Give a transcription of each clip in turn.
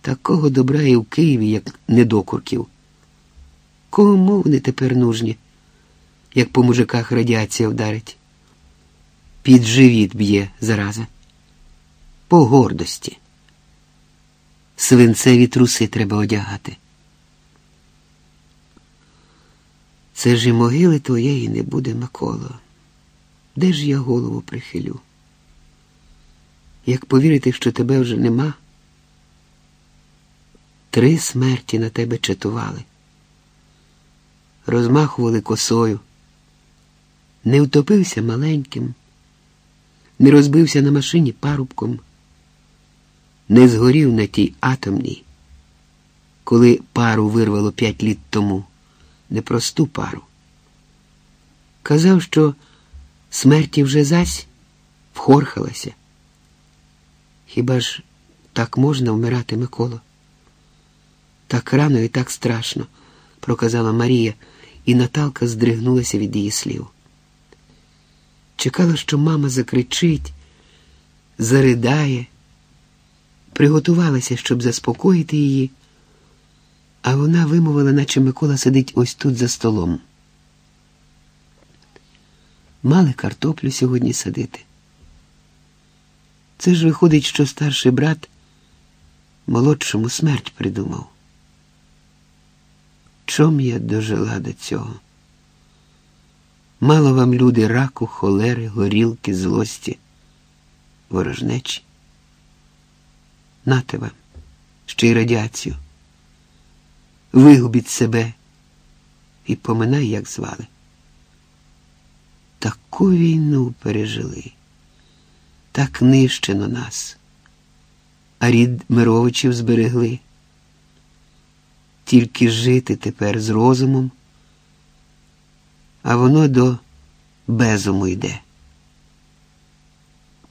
Такого добра і в Києві, як недокурків. Кому вони тепер нужні, як по мужиках радіація вдарить? Під живіт б'є зараза. По гордості. Свинцеві труси треба одягати. Це ж і могили твоєї не буде, Миколо. Де ж я голову прихилю? Як повірити, що тебе вже нема? Три смерті на тебе чатували, розмахували косою, не втопився маленьким, не розбився на машині парубком, не згорів на тій атомній, коли пару вирвало п'ять літ тому, непросту пару. Казав, що смерті вже зась вхорхалася. Хіба ж так можна вмирати, Миколо? Так рано і так страшно, проказала Марія, і Наталка здригнулася від її слів. Чекала, що мама закричить, заридає, приготувалася, щоб заспокоїти її, а вона вимовила, наче Микола сидить ось тут за столом. Мали картоплю сьогодні садити. Це ж виходить, що старший брат молодшому смерть придумав. Чом я дожила до цього? Мало вам люди раку, холери, горілки, злості, ворожнечі. Нате вам, ще й радіацію. Вигубіть себе і поминай, як звали. Таку війну пережили, так нищено нас, а рід Мировичів зберегли. Тільки жити тепер з розумом, а воно до безуму йде.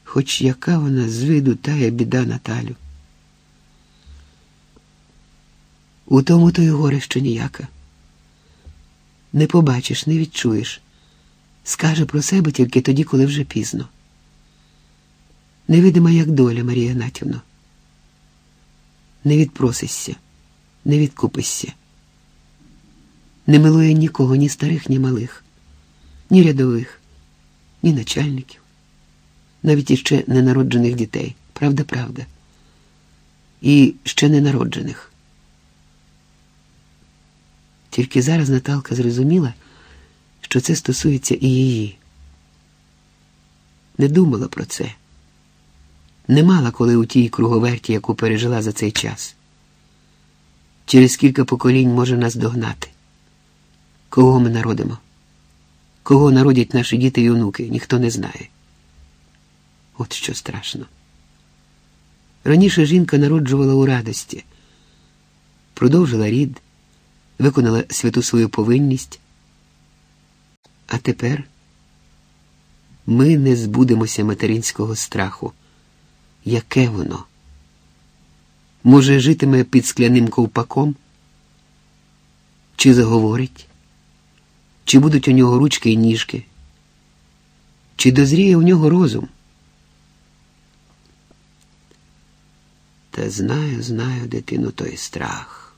Хоч яка вона з виду тая біда Наталю. У тому то й горе що ніяка. Не побачиш, не відчуєш. Скаже про себе тільки тоді, коли вже пізно. Невидима, як доля, Марія Гнатівно. Не відпросишся, не відкупишся. Не милує нікого, ні старих, ні малих, ні рядових, ні начальників, навіть іще ненароджених дітей. Правда, правда. І ще ненароджених. Тільки зараз Наталка зрозуміла, що це стосується і її. Не думала про це, не мала коли у тій круговерті, яку пережила за цей час. Через кілька поколінь може нас догнати. Кого ми народимо? Кого народять наші діти і онуки, ніхто не знає. От що страшно. Раніше жінка народжувала у радості, продовжила рід, виконала святу свою повинність. А тепер ми не збудемося материнського страху. Яке воно? Може, житиме під скляним ковпаком? Чи заговорить? Чи будуть у нього ручки і ніжки? Чи дозріє у нього розум? Та знаю, знаю, дитину, той страх.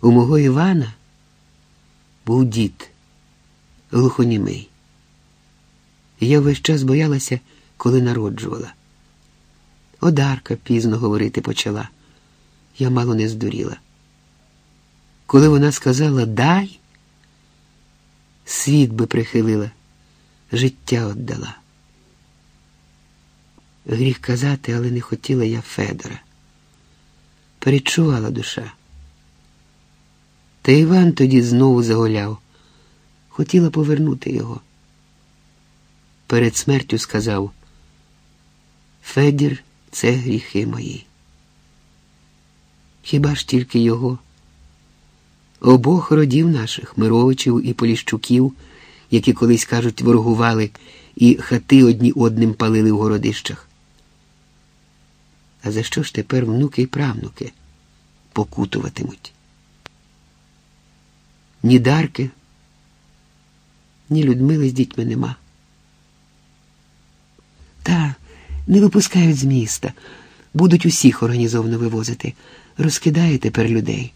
У мого Івана був дід глухонімий. Я весь час боялася, коли народжувала. Одарка пізно говорити почала. Я мало не здуріла. Коли вона сказала дай, світ би прихилила, життя віддала. Гріх казати, але не хотіла я Федора. Перечувала душа. Та Іван тоді знову загуляв. Хотіла повернути його. Перед смертю сказав Федір це гріхи мої. Хіба ж тільки його? Обох родів наших, Мировичів і Поліщуків, які колись, кажуть, ворогували і хати одні одним палили в городищах. А за що ж тепер внуки і правнуки покутуватимуть? Ні дарки, ні Людмили з дітьми нема. Та не випускають з міста, Будуть усіх організовано вивозити. Розкидає тепер людей.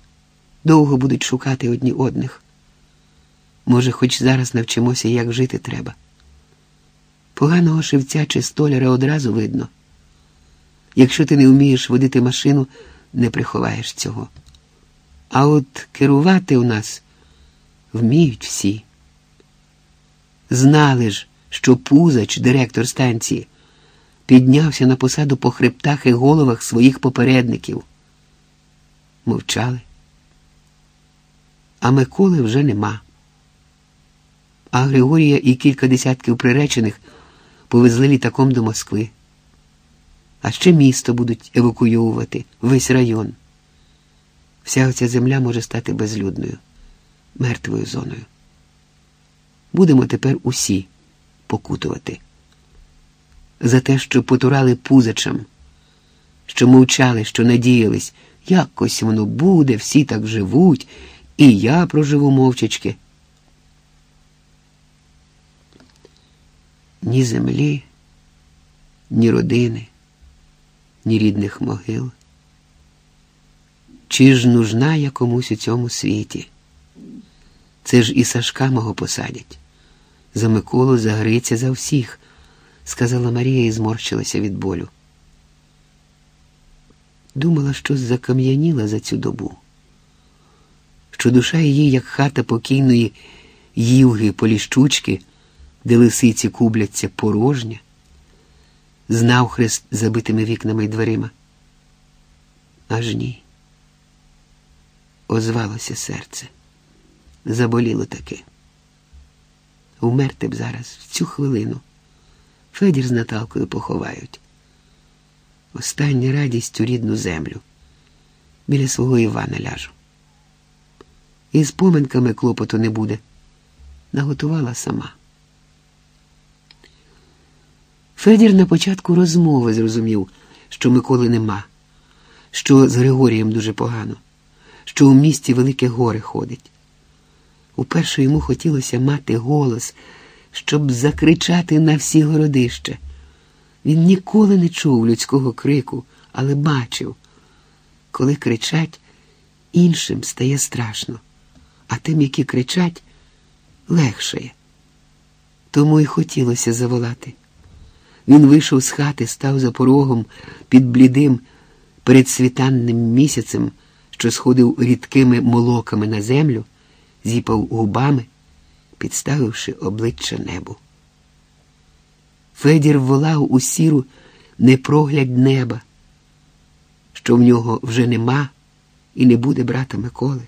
Довго будуть шукати одні одних. Може, хоч зараз навчимося, як жити треба. Поганого шивця чи столяра одразу видно. Якщо ти не вмієш водити машину, не приховаєш цього. А от керувати у нас вміють всі. Знали ж, що Пузач, директор станції, піднявся на посаду по хребтах і головах своїх попередників. Мовчали. А Миколи вже нема. А Григорія і кілька десятків приречених повезли літаком до Москви. А ще місто будуть евакуйовувати, весь район. Вся оця земля може стати безлюдною, мертвою зоною. Будемо тепер усі покутувати. За те, що потурали пузачам, що мовчали, що надіялись, якось воно буде, всі так живуть, і я проживу мовчачки. Ні землі, ні родини, ні рідних могил. Чи ж нужна я комусь у цьому світі? Це ж і Сашка мого посадять. За Миколу, за Гриця, за всіх, сказала Марія і зморщилася від болю. Думала, що закам'яніла за цю добу, що душа її, як хата покійної ївги поліщучки, де лисиці кубляться порожня, знав хрест забитими вікнами й дверима. Аж ні. Озвалося серце, заболіло таки. Умерти б зараз, в цю хвилину. Федір з Наталкою поховають. Остання радість у рідну землю. Біля свого Івана ляжу. І з поминками клопоту не буде. Наготувала сама. Федір на початку розмови зрозумів, що Миколи нема, що з Григорієм дуже погано, що у місті велике горе ходить. Уперше йому хотілося мати голос, щоб закричати на всі городища. Він ніколи не чув людського крику, але бачив, коли кричать, іншим стає страшно, а тим, які кричать, легшає. Тому й хотілося заволати. Він вийшов з хати, став за порогом під блідим передсвітанним місяцем, що сходив рідкими молоками на землю, зіпав губами, підставивши обличчя небу. Федір волав у сіру непроглядь неба, що в нього вже нема і не буде брата Миколи.